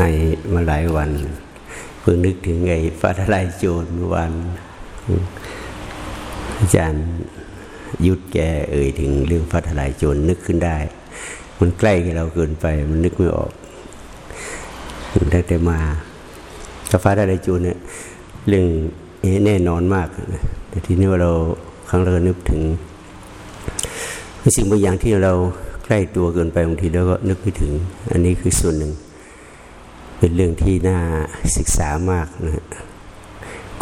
ไอมาหลายวันเพิ่งนึกถึงไอ้ฟ้าทลายโจรวันอาจารย์ยุดแกเอ่ยถึงเรื่องฟ้าทลายโจรนึกขึ้นได้ มันใกล้กับเราเกินไป มันนึกไม่ออกได้แต่มากับฟ้าทลายโจรเนี่ยเรื่องแน่นอนมากแต่ทีนี้ว่าเราครั้งเรานึกถึงสิ่งบางอย่างที่เราใกล้ตัวเกินไปบางทีเราก็นึกไม่ถึง อันนี้คือส่วนหนึ่ง เป็นเรื่องที่น่าศึกษามากนะ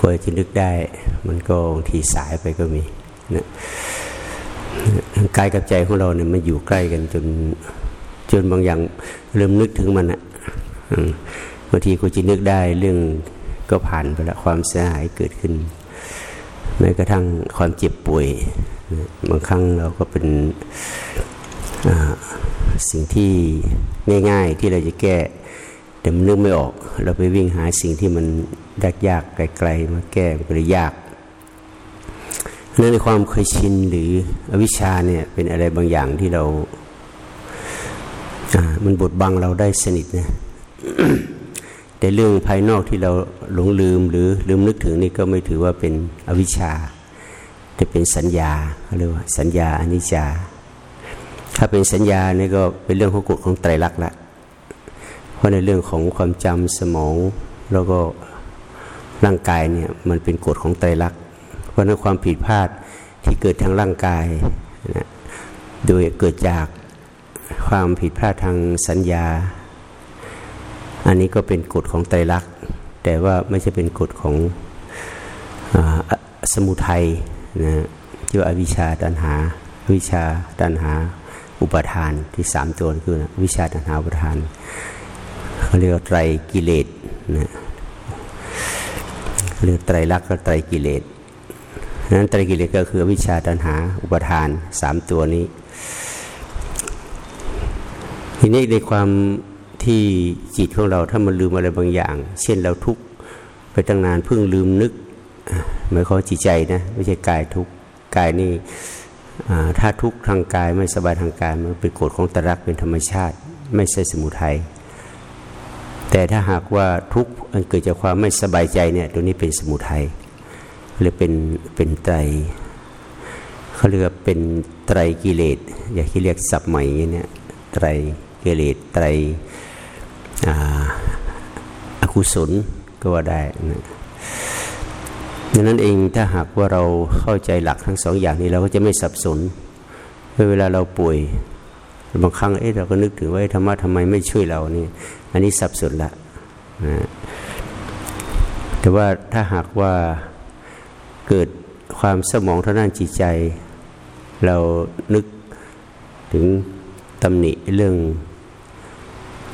กว่าจะนึกได้ มันก็บางทีสายไปก็มีนะกายกับใจของเราเนี่ยมันอยู่ใกล้กันจนจนบางอย่างเริ่มนึกถึงมันอะบางทีกูจะนึกได้เรื่องก็ผ่านไปแล้วความเสียหายเกิดขึ้นแม้กระทั่งความเจ็บป่วย บางครั้งเราก็เป็นสิ่งที่ง่าย ๆที่เราจะแก้ แต่มันนึกไม่ออก เราไปวิ่งหาสิ่งที่มันยากยากไกลๆมาแก้มันก็เลยยากนั่นในความเคยชินหรืออวิชชาเนี่ยเป็นอะไรบางอย่างที่เรามันบดบังเราได้สนิทนะแต่เรื่องภายนอกที่เราหลงลืมหรือลืมนึกถึงนี่ก็ไม่ถือว่าเป็นอวิชชา แต่เป็นสัญญาเขาเรียกว่าสัญญาอนิจจา ถ้าเป็นสัญญานี่ก็เป็นเรื่องของกฎของไตรลักษณ์ละ เพราะในเรื่องของความจำสมองแล้วก็ร่างกายเนี่ยมันเป็นกฎของไตรลักษณ์เพราะนั้นความผิดพลาดที่เกิดทางร่างกายนะโดยเกิดจากความผิดพลาดทางสัญญา อันนี้ก็เป็นกฎของไตรลักษณ์แต่ว่าไม่ใช่เป็นกฎของอสมุทัยนะที่ว่าอวิชชาตันหา วิชาตันหา อุปทานที่สามตัวคือวิชาตันหาอุปทาน เขาเรียกไตรกิเลสนะเรียกไตรลักษณ์ก็ไตรกิเลสนั้นไตรกิเลสก็คือวิชาตัณหาอุปทานสามตัวนี้ ทีนี้ในความที่จิตของเราถ้ามันลืมอะไรบางอย่าง เช่นเราทุกข์ไปตั้งนานเพิ่งลืมนึกหมายความจิตใจนะไม่ใช่กายทุกกายนี่ถ้าทุกทางกายไม่สบายทางกายมันเป็นกฎของตรักเป็นธรรมชาติ ไม่ใช่สมุทัย แต่ถ้าหากว่าทุกข์อันเกิดจากความไม่สบายใจเนี่ยตัวนี้เป็นสมุทัยหรือเป็นเป็นไตรเขาเรียกเป็นไตรกิเลสอย่าที่เรียกศัพท์ใหม่เนี่ยไตรกิเลสไตรอกุศลก็ว่าได้นะดังนั้นเองถ้าหากว่าเราเข้าใจหลักทั้งสองอย่างนี้เราก็จะไม่สับสนเวลาเราป่วย บางครั้งเอ๊ะเราก็นึกถึงว่าธรรมะทำไมไม่ช่วยเรานี่ อันนี้สับสนละนะแต่ว่าถ้าหากว่าเกิดความสมองทางด้านจิตใจ เรานึกถึงตำหนิเรื่อง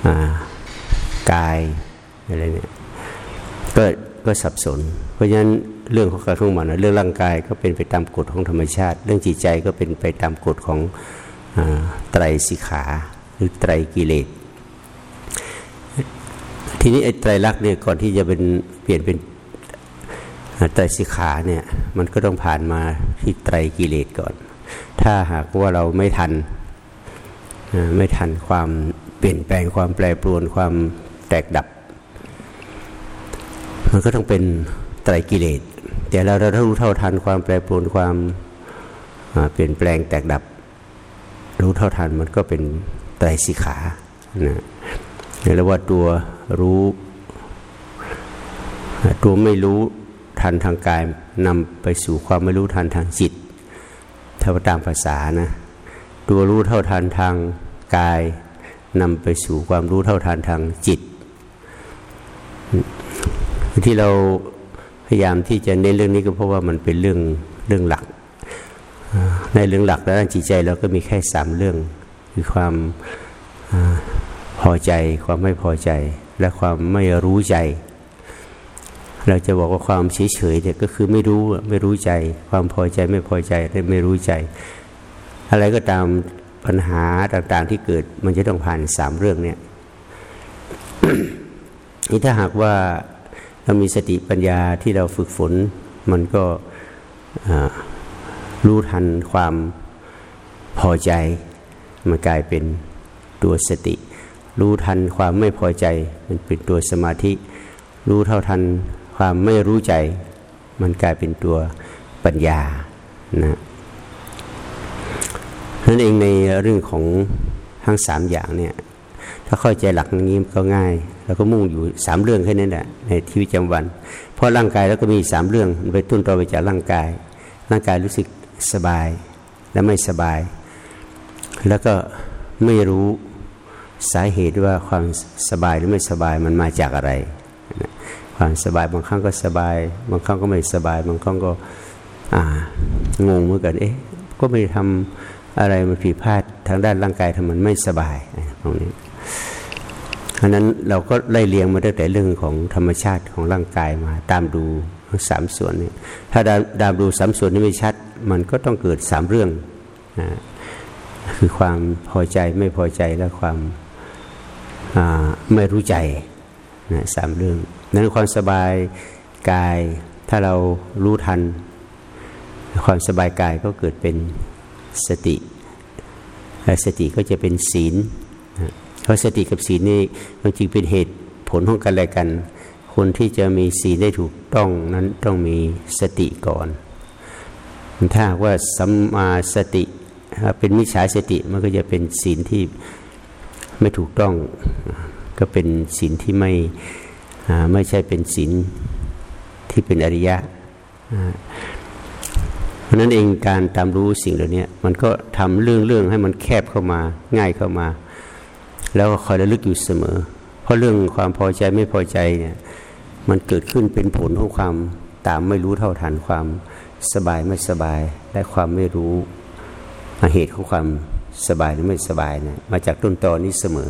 อกายอะไรเนี่ยก็ก็สับสน เพราะฉะนั้นเรื่องของการของมันะเรื่องร่างกายก็เป็นไปตามกฎของธรรมชาติ เรื่องจิตใจก็เป็นไปตามกฎของ ไตรสิขาหรือไตรกิเลสทีนี้ไอ้ไตรลักษณ์เนี่ยก่อนที่จะเป็นเปลี่ยนเป็นไตรสิขาเนี่ยมันก็ต้องผ่านมาที่ไตรกิเลสก่อน ถ้าหากว่าเราไม่ทันไม่ทันความเปลี่ยนแปลงความแปรปรวนความแตกดับ มันก็ต้องเป็นไตรกิเลสแต่เราเราต้องรู้เท่าทันความแปรปรวนความเปลี่ยนแปลงแตกดับ รู้เท่าทันมันก็เป็นไตรสิขานะเรียกว่าตัวรู้ ตัวไม่รู้ทันทางกายนำไปสู่ความไม่รู้ทันทางจิตถ้าตามภาษานะ ตัวรู้เท่าทันทางกายนำไปสู่ความรู้เท่าทันทางจิต ที่เราพยายามที่จะเน้นเรื่องนี้ก็เพราะว่ามันเป็นเรื่องเรื่องหลัก ในเรื่องหลักแล้วจิตใจเราก็มีแค่สามเรื่อง คือความพอใจ ความไม่พอใจ และความไม่รู้ใจ เราจะบอกว่าความเฉยเฉยเนี่ยก็คือไม่รู้ไม่รู้ใจ ความพอใจไม่พอใจและไม่รู้ใจ อะไรก็ตามปัญหาต่างๆที่เกิดมันจะต้องผ่านสามเรื่องเนี่ยนี่ถ้าหากว่าเรามีสติปัญญาที่เราฝึกฝนมันก็ รู้ทันความพอใจมันกลายเป็นตัวสติ รู้ทันความไม่พอใจ มันเป็นตัวสมาธิ รู้เท่าทันความไม่รู้ใจ มันกลายเป็นตัวปัญญานะนั่นเองในเรื่องของทั้งสามอย่างเนี่ยถ้าเข้าใจหลักอย่างนี้ก็ง่าย แล้วก็มุ่งอยู่สามเรื่องแค่นั้นแหละในชีวิตประจำวัน เพราะร่างกายแล้วก็มีสามเรื่องไปต้นตอไปจากร่างกาย ร่างกายรู้สึก สบายและไม่สบาย แล้วก็ไม่รู้สาเหตุว่าความสบายหรือไม่สบายมันมาจากอะไร ความสบายบางครั้งก็สบาย บางครั้งก็ไม่สบาย บางครั้งก็งงเหมือนกันเอ๊ะก็ไม่ทำอะไรมันผิดพลาดทางด้านร่างกายทำมันไม่สบายตรงนี้เพราะนั้นเราก็ไล่เลียงมาตั้งแต่เรื่องของธรรมชาติของร่างกายมาตามดู สามส่วนนี้ถ้าดามดูสามส่วนนี้ไม่ชัด มันก็ต้องเกิดสามเรื่องนะคือความพอใจไม่พอใจและความไม่รู้ใจนะสามเรื่อง นั้นความสบายกายถ้าเรารู้ทัน ความสบายกายก็เกิดเป็นสติและสติก็จะเป็นศีลเพราะสติกับศีลนี่มันจึงเป็นเหตุผลของกันและกัน คนที่จะมีศีลได้ถูกต้องนั้นต้องมีสติก่อน ถ้าว่าสัมมาสติเป็นมิจฉาสติมันก็จะเป็นศีลที่ไม่ถูกต้อง ก็เป็นศีลที่ไม่ไม่ใช่เป็นศีลที่เป็นอริยะเพราะนั้นเองการตามรู้สิ่งเหล่านี้มันก็ทำเรื่องเรื่องให้มันแคบเข้ามาง่ายเข้ามา แล้วก็คอยระลึกอยู่เสมอ ราะเรื่องความพอใจไม่พอใจเนี่ยมันเกิดขึ้นเป็นผลของความตามไม่รู้เท่าทันความสบายไม่สบาย และความไม่รู้เหตุของความสบายหรือไม่สบายเนี่ยมาจากต้นตอนี้เสมอ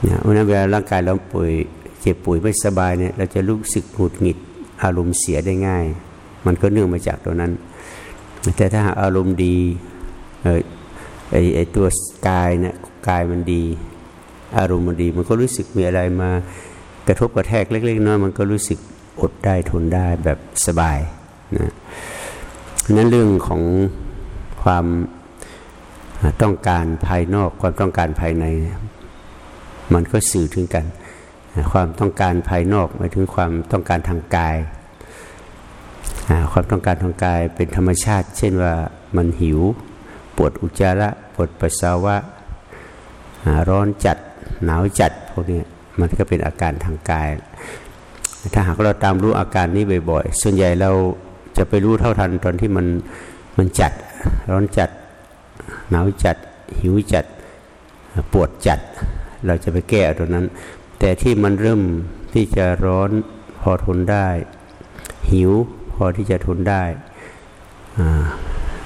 เนี่ยเพราะนั้นเวลาร่างกายเราป่วยเจ็บป่วยไม่สบายเนี่ยเราจะรู้สึกหงุดหงิดอารมณ์เสียได้ง่าย มันก็เนื่องมาจากตัวนั้น แต่ถ้าอารมณ์ดีไอ้ไอ้ตัวกายเนี่ยกายมันดี อารมณ์มันดี มันก็รู้สึกมีอะไรมากระทบกระแทกเล็กๆน้อยมันก็รู้สึกอดได้ทนได้แบบสบายนะนั้นเรื่องของความต้องการภายนอก ความต้องการภายใน มันก็สื่อถึงกัน ความต้องการภายนอกหมายถึงความต้องการทางกายความต้องการทางกายเป็นธรรมชาติ เช่นว่ามันหิว ปวดอุจจาระ ปวดปัสสาวะ ร้อนจัด หนาวจัดพวกนี้มันก็เป็นอาการทางกาย ถ้าหากเราตามรู้อาการนี้บ่อยๆ ส่วนใหญ่เราจะไปรู้เท่าทันตอนที่มันมันจัด ร้อนจัด หนาวจัด หิวจัด ปวดจัด เราจะไปแก้ตรงนั้น แต่ที่มันเริ่มที่จะร้อนพอทนได้ หิวพอที่จะทนได้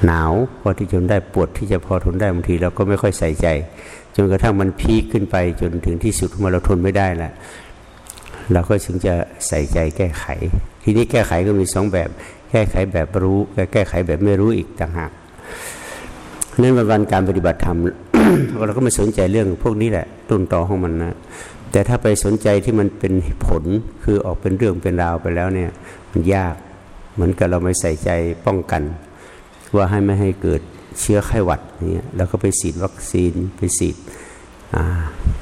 หนาวพอที่จะทนได้ปวดที่จะพอทนได้บางทีเราก็ไม่ค่อยใส่ใจ จนกระทั่งมันพีคขึ้นไปจนถึงที่สุดมาเราทนไม่ได้ล้วเราก็ถึงจะใส่ใจแก้ไข ทีนี้แก้ไขก็มีสองแบบ แก้ไขแบบรู้แก้ไขแบบไม่รู้อีกต่างหากนั้นวันการปฏิบัติธรรมเราก็ไม่สนใจเรื่องพวกนี้แหละต้นตอของมันนะแต่ถ้าไปสนใจที่มันเป็นผลคือออกเป็นเรื่องเป็นราวไปแล้วเนี่ย มันยากเหมือนกับเราไม่ใส่ใจป้องกัน ว่าให้ไม่ให้เกิด เชื้อไข้หวัดเนี่ยแล้วก็ไปฉีดวัคซีนไปฉีด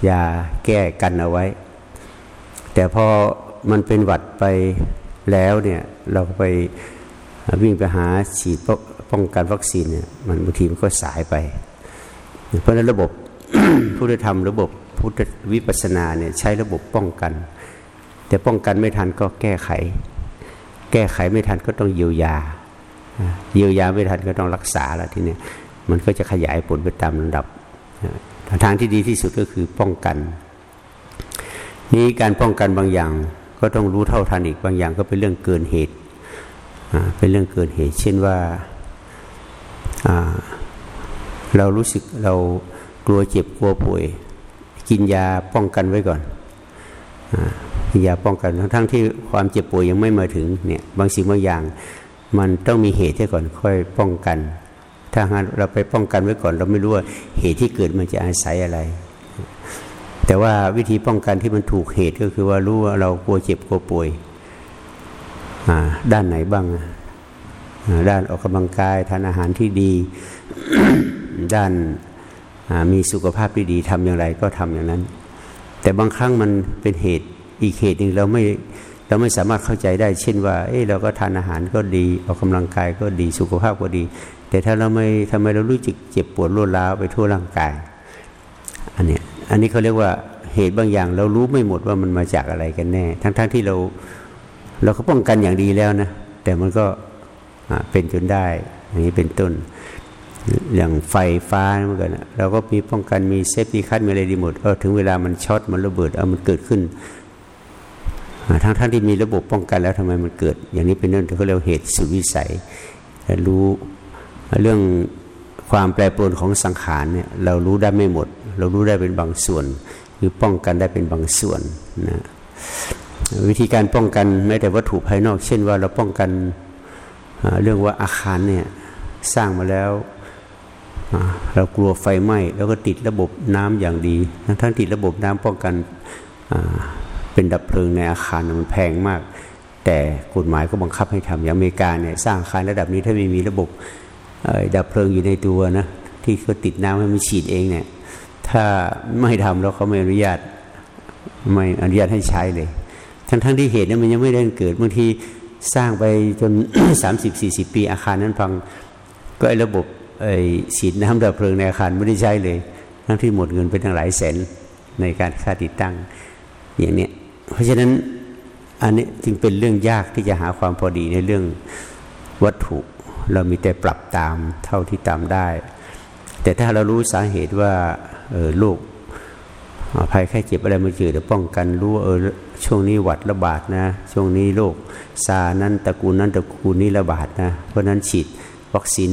ยาแก้กันเอาไว้ แต่พอมันเป็นหวัดไปแล้วเนี่ยเราไปวิ่งไปหาฉีดป้องกันวัคซีนเนี่ยมันบางทีมันก็สายไป เพราะนั้นระบบพุทธธรรมระบบพุทธวิปัสนาเนี่ยใช้ระบบป้องกัน แต่ป้องกันไม่ทันก็แก้ไข แก้ไขไม่ทันก็ต้องเยียวยา เยียวยาไม่ทันก็ต้องรักษาแล้วทีนี้มันก็จะขยายผลไปตามลำดับทางที่ดีที่สุดก็คือป้องกันนี้การป้องกันบางอย่างก็ต้องรู้เท่าทันอีกบางอย่างก็เป็นเรื่องเกินเหตุเป็นเรื่องเกินเหตุ เช่นว่าเรารู้สึกเรากลัวเจ็บกลัวป่วย กินยาป้องกันไว้ก่อนกินยาป้องกันทั้งทั้งที่ความเจ็บป่วยยังไม่มาถึงเนี่ยบางสิ่งบางอย่าง มันต้องมีเหตุที่ก่อนค่อยป้องกัน ถ้าเราไปป้องกันไว้ก่อน เราไม่รู้ว่าเหตุที่เกิดมันจะอาศัยอะไร แต่ว่าวิธีป้องกันที่มันถูกเหตุก็คือว่ารู้ว่าเรากลัวเจ็บกลัวป่วยด้านไหนบ้าง ด้านออกกำลังกายทานอาหารที่ดี ด้านมีสุขภาพที่ดีทำอย่างไรก็ทำอย่างนั้น แต่บางครั้งมันเป็นเหตุอีกเหตุหนึ่งเราไม่ เราไม่สามารถเข้าใจได้ เช่นว่า เอ้เราก็ทานอาหารก็ดีออกกำลังกายก็ดีสุขภาพก็ดี แต่ถ้าเราไม่ทำไมเรารู้สึกเจ็บปวดรวดร้าวไปทั่วร่างกาย อันนี้อันนี้เขาเรียกว่าเหตุบางอย่าง เรารู้ไม่หมดว่ามันมาจากอะไรกันแน่ ทั้งๆที่เราเราก็ป้องกันอย่างดีแล้วนะ แต่มันก็เป็นจนได้อย่างนี้เป็นต้น อย่างไฟฟ้าเหมือนกันเราก็มีป้องกันมี safety cut มีอะไรดีหมดเออถึงเวลามันช็อตมันระเบิดเออมันเกิดขึ้น ทั้งท่านที่มีระบบป้องกันแล้วทำไมมันเกิด อย่างนี้เป็นเรื่องที่เขาเรียกเหตุสุวิสัยรู้เรื่องความแปรปรวนของสังขารเนี่ยเรารู้ได้ไม่หมด เรารู้ได้เป็นบางส่วน หรือป้องกันได้เป็นบางส่วนนะวิธีการป้องกันแม้แต่วัตถุภายนอก เช่นว่าเราป้องกันเรื่องว่าอาคารเนี่ยสร้างมาแล้วเรากลัวไฟไหม้แล้วก็ติดระบบน้ำอย่างดีทั้งติดระบบน้ำป้องกัน เป็นดับเพลิงในอาคารมันแพงมาก แต่กฎหมายก็บังคับให้ทำอย่างอเมริกาเนี่ยสร้างอาคารระดับนี้ถ้าไม่มีระบบดับเพลิงอยู่ในตัวนะที่เขาติดน้ำให้มันฉีดเองเนี่ยถ้าไม่ทำแล้วเขาไม่อนุญาตไม่อนุญาตให้ใช้เลย ทั้งทั้งที่เหตุนั้นมันยังไม่ได้เกิดบางทีสร้างไปจนสามสิบสี่สิบปีอาคารนั้นพังก็ไอ้ระบบไอ้ฉีดน้ำดับเพลิงในอาคารไม่ได้ใช้เลย ทั้งที่หมดเงินไปทั้งหลายแสนในการค่าติดตั้งอย่างเนี้ย เพราะฉะนั้นอันนี้จึงเป็นเรื่องยากที่จะหาความพอดีในเรื่องวัตถุ เรามีแต่ปรับตามเท่าที่ตามได้ แต่ถ้าเรารู้สาเหตุว่าเออลูกภัยแค่เจ็บอะไรมาเจอเดี๋ยวป้องกันรู้ว่าเออช่วงนี้หวัดระบาดนะ ช่วงนี้โรคซานั้นตระกูลนั้นตระกูลนี้ระบาดนะ เพราะนั้นฉีดวัคซีน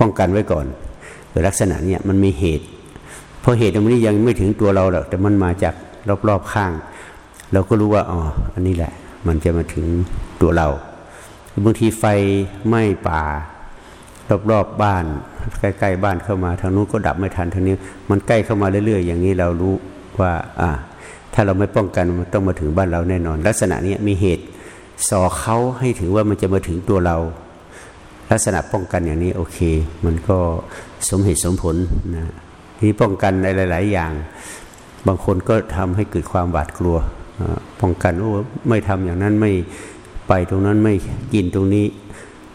ป้องกันไว้ก่อนโดยลักษณะเนี้ยมันมีเหตุ เพราะเหตุตรงนี้ยังไม่ถึงตัวเราหรอกแต่มันมาจากรอบๆข้าง เราก็รู้ว่าอ๋ออันนี้แหละ มันจะมาถึงตัวเราบางทีไฟไหม้ป่ารอบๆบบ้าน ใกล้ๆบ้านเข้ามาทางนู้นก็ดับไม่ทันทางนี้ มันใกล้เข้ามาเรื่อยๆ อย่างนี้เรารู้ว่าอ่า ถ้าเราไม่ป้องกันมันต้องมาถึงบ้านเราแน่นอน ลักษณะนี้มีเหตุสอเขาให้ถือว่ามันจะมาถึงตัวเรา ลักษณะป้องกันอย่างนี้โอเค มันก็สมเหตุสมผลนะที่ป้องกันในหลาย ๆ อย่าง บางคนก็ทำให้เกิดความหวาดกลัว ป้องกันว่าไม่ทำอย่างนั้นไม่ไปตรงนั้นไม่กินตรงนี้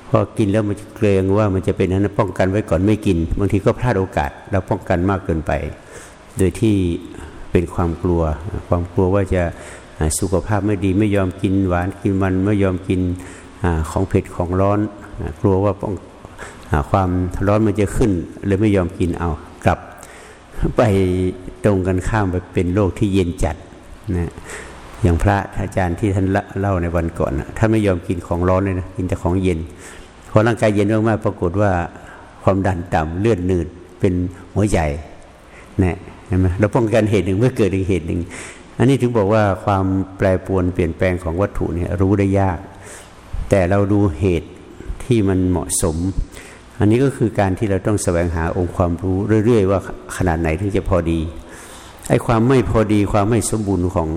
พอกินแล้วมันเกรงว่ามันจะเป็นนั้นป้องกันไว้ก่อนไม่กิน บางทีก็พลาดโอกาสเราป้องกันมากเกินไป โดยที่เป็นความกลัว ความกลัวว่าจะสุขภาพไม่ดีไม่ยอมกินหวานกินมันไม่ยอมกินของเผ็ดของร้อน กลัวว่าความร้อนมันจะขึ้นเลยไม่ยอมกินเอากลับ ไปตรงกันข้ามไปเป็นโรคที่เย็นจัดนะ อย่างพระอาจารย์ที่ท่านเล่าในวันก่อนท่านไม่ยอมกินของร้อนเลยนะกินแต่ของเย็นพอร่างกายเย็นมากๆปรากฏว่าความดันต่ำเลือดหนืดเป็นหัวใจนะเห็นไหมเราป้องกันเหตุหนึ่งเมื่อเกิดอีกเหตุหนึ่งอันนี้ถึงบอกว่าความแปรปรวนเปลี่ยนแปลงของวัตถุเนี่ยรู้ได้ยาก แต่เราดูเหตุที่มันเหมาะสม อันนี้ก็คือการที่เราต้องแสวงหาองค์ความรู้เรื่อย ๆ ว่าขนาดไหนถึงจะพอดีไอ้ความไม่พอดีความไม่สมบูรณ์ของ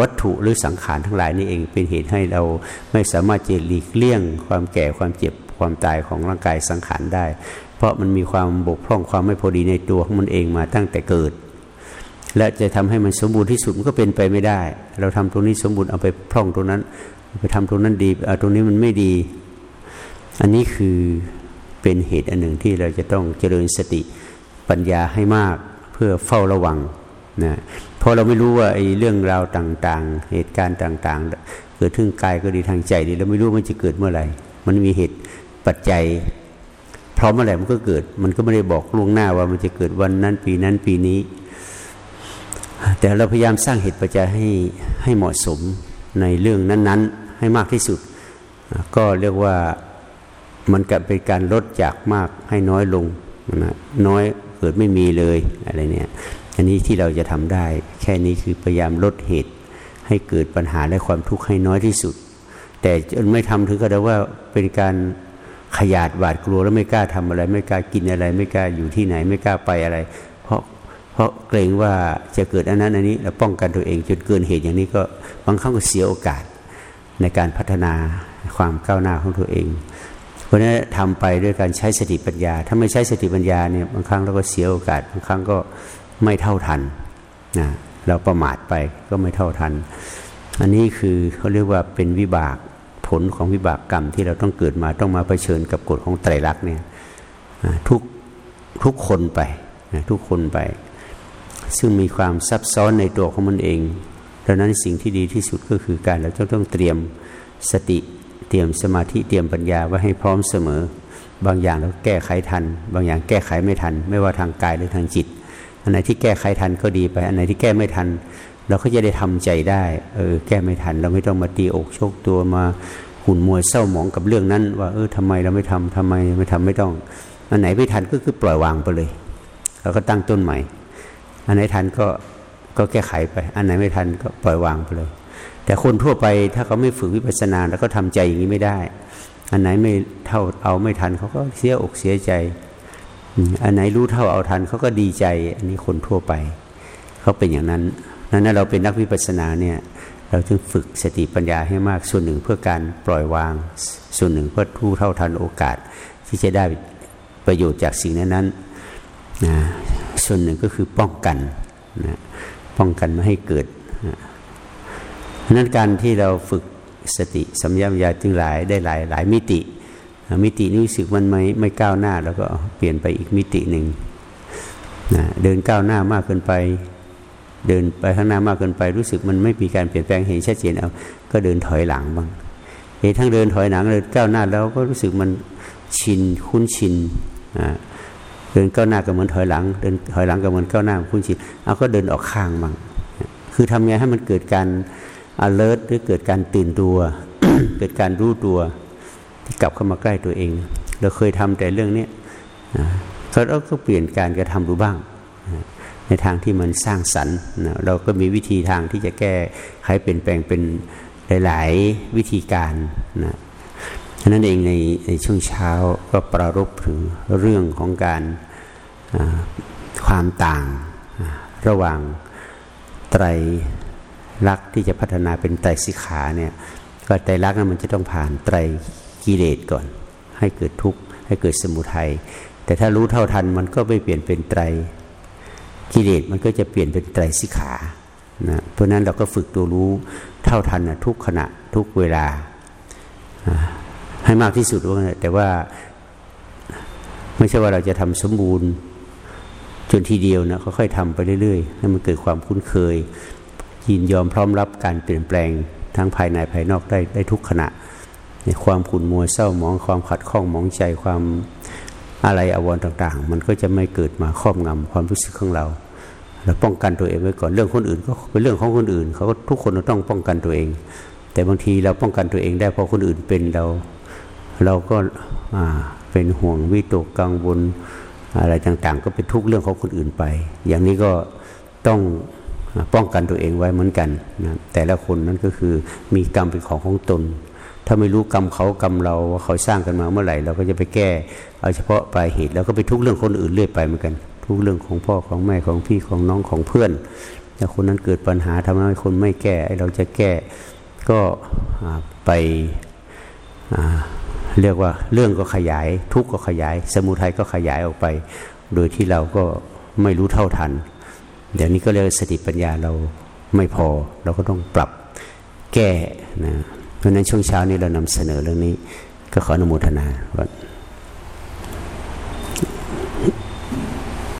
วัตถุหรือสังขารทั้งหลายนี่เองเป็นเหตุให้เราไม่สามารถจะหลีกเลี่ยง ความแก่ความเจ็บความตายของร่างกายสังขารได้ เพราะมันมีความบกพร่องความไม่พอดีในตัวของมันเองมาตั้งแต่เกิด และจะทำให้มันสมบูรณ์ที่สุดมันก็เป็นไปไม่ได้ เราทำตรงนี้สมบูรณ์เอาไปพร่องตรงนั้นไปทำตรงนั้นดีเอาตรงนี้มันไม่ดี อันนี้คือเป็นเหตุอันหนึ่งที่เราจะต้องเจริญสติปัญญาให้มากเพื่อเฝ้าระวังนะ ราะเราไม่รู้ว่าไอ้เรื่องราวต่าง ๆ เหตุการณ์ต่าง ๆ เกิดขึ้นกายก็ดีทางใจดีเราไม่รู้มันจะเกิดเมื่อไหร่ มันมีเหตุปัจจัยพร้อมเมื่อไหร่มันก็เกิด มันก็ไม่ได้บอกล่วงหน้าว่ามันจะเกิดวันนั้นปีนั้นปีนี้ แต่เราพยายามสร้างเหตุปัจจัยให้ให้เหมาะสมในเรื่องนั้น ๆ ให้มากที่สุด ก็เรียกว่ามันกลับเป็นการลดจากมากให้น้อยลงนะน้อยเกิดไม่มีเลยอะไรเนี่ย อันนี้ที่เราจะทำได้ แค่นี้คือพยายามลดเหตุให้เกิดปัญหาและความทุกข์ให้น้อยที่สุด แต่จนไม่ทำถึงก็ได้ว่าเป็นการขยาดหวาดกลัวแล้วไม่กล้าทำอะไร ไม่กล้ากินอะไร ไม่กล้าอยู่ที่ไหน ไม่กล้าไปอะไร เพราะเพราะเกรงว่าจะเกิดอันนั้นอันนี้แล้วป้องกันตัวเองจนเกินเหตุอย่างนี้ก็บางครั้งก็เสียโอกาสในการพัฒนาความก้าวหน้าของตัวเอง เพราะนั้นทำไปด้วยการใช้สติปัญญา ถ้าไม่ใช้สติปัญญาเนี่ยบางครั้งเราก็เสียโอกาสบางครั้งก็ ไม่เท่าทันนะเราประมาทไปก็ไม่เท่าทัน อันนี้คือเขาเรียกว่าเป็นวิบากผลของวิบากกรรมที่เราต้องเกิดมาต้องมาเผชิญกับกฎของไตรลักษณ์เนี่ยทุกทุกคนไปทุกคนไป ซึ่งมีความซับซ้อนในตัวของมันเองดังนั้นสิ่งที่ดีที่สุดก็คือการเราจะต้องเตรียมสติเตรียมสมาธิเตรียมปัญญาไว้ให้พร้อมเสมอ บางอย่างเราแก้ไขทัน บางอย่างแก้ไขไม่ทัน ไม่ว่าทางกายหรือทางจิต อันไหนที่แก้ไขทันก็ดีไปอันไหนที่แก้ไม่ทัน เราก็จะได้ทำใจได้เออแก้ไม่ทัน เราไม่ต้องมาตีอกโชกตัวมาหุ่นมวยเศร้าหมองกับเรื่องนั้น ว่าเออทำไมเราไม่ทำทำไมไม่ทำไม่ต้อง อันไหนไม่ทันก็คือปล่อยวางไปเลยเราก็ตั้งต้นใหม่ อันไหนทันก็ก็แก้ไขไป อันไหนไม่ทันก็ปล่อยวางไปเลย แต่คนทั่วไปถ้าเขาไม่ฝึกวิปัสสนาแล้วก็ทำใจอย่างนี้ไม่ได้ อันไหนไม่เท่าเอาไม่ทันเขาก็เสียอกเสียใจ อันไหนรู้เท่าเอาทันเขาก็ดีใจ อันนี้คนทั่วไปเขาเป็นอย่างนั้นนั้นเราเป็นนักวิปัสสนาเนี่ยเราจึงฝึกสติปัญญาให้มากส่วนหนึ่งเพื่อการปล่อยวาง ส่วนหนึ่งเพื่อทู่เท่าทันโอกาส ที่จะได้ประโยชน์จากสิ่งนั้นนั้นนะส่วนหนึ่งก็คือป้องกันนะป้องกันไม่ให้เกิดเพราะนั้นการที่เราฝึกสติสัมยาญาจึงหลายได้หลายหลายมิติ มิตินี้รู้สึกมันไม่ไม่ก้าวหน้า แล้วก็เปลี่ยนไปอีกมิติหนึ่งนะเดินก้าวหน้ามากเกินไป เดินไปข้างหน้ามากเกินไป รู้สึกมันไม่มีการเปลี่ยนแปลงเห็นชัดเจนเอาก็เดินถอยหลังบ้างเห็นทั้งเดินถอยหลังเดินก้าวหน้าแล้วก็รู้สึกมันชินคุ้นชินเดินก้าวหน้าก็เหมือนถอยหลัง เดินถอยหลังก็เหมือนก้าวหน้าคุ้นชินเอาก็เดินออกข้างบ้างคือทำไงให้มันเกิดการ alert หรือเกิดการตื่นตัว เกิดการรู้ตัว กลับเข้ามาใกล้ตัวเอง เราเคยทำแต่เรื่องนี้เขาเราก็เปลี่ยนการกระทำดูบ้าง ในทางที่มันสร้างสรรค์เราก็มีวิธีทางที่จะแก้ไขเปลี่ยนแปลงเป็นหลาย ๆ วิธีการนะนั้นเองในในช่วงเช้าก็ประรบถึงเรื่องของการความต่างระหว่างไตรลักษณ์ที่จะพัฒนาเป็นไตรสิขาเนี่ยก็ไตรลักษณ์นั้นมันจะต้องผ่านไตร กิเลสก่อน ให้เกิดทุกข์ให้เกิดสมุทัยแต่ถ้ารู้เท่าทันมันก็ไม่เปลี่ยนเป็นไตรกิเลสมันก็จะเปลี่ยนเป็นไตรสิขานะเพราะนั้นเราก็ฝึกตัวรู้เท่าทันนะทุกขณะทุกเวลา ให้มากที่สุดว่าแต่ว่าไม่ใช่ว่าเราจะทำสมบูรณ์จนทีเดียวนะค่อยๆทำไปเรื่อยๆให้มันเกิดความคุ้นเคย ยินยอมพร้อมรับการเปลี่ยนแปลงทั้งภายในภายนอกได้ได้ทุกขณะ ความขุ่นมัวเศร้าหมองความขัดข้องหมองใจความอะไรอววรต่างๆ มันก็จะไม่เกิดมาครอบงำความรู้สึกของเราเราป้องกันตัวเองไว้ก่อนเรื่องคนอื่นก็เป็นเรื่องของคนอื่น เขาก็ทุกคนต้องป้องกันตัวเอง แต่บางทีเราป้องกันตัวเองได้เพราะคนอื่นเป็นเรา เราก็เป็นห่วงวิตกกังวลอะไรต่างๆ ก็เป็นทุกเรื่องของคนอื่นไป อย่างนี้ก็ต้องป้องกันตัวเองไว้เหมือนกันนะแต่ละคนนั้นก็คือมีกรรมเป็นของของตน ถ้าไม่รู้กรรมเขากรรมเราว่าเขาสร้างกันมาเมื่อไหร่เราก็จะไปแก้เอาเฉพาะปลายเหตุแล้วก็ไปทุกเรื่องคนอื่นเรื่อยไปเหมือนกัน ทุกเรื่องของพ่อของแม่ของพี่ของน้องของเพื่อนถ้าคนนั้นเกิดปัญหาทำให้คนไม่แก้เราจะแก้ก็ไปเรียกว่าเรื่องก็ขยาย ทุกก็ขยาย สมุทัยก็ขยายออกไป โดยที่เราก็ไม่รู้เท่าทัน เดี๋ยวนี้ก็เรียกสติปัญญาเราไม่พอ เราก็ต้องปรับแก้นะ เพราะนั้นช่วงเช้านี้เรานำเสนอเรื่องนี้ ก็ขออนุโมทนาว่า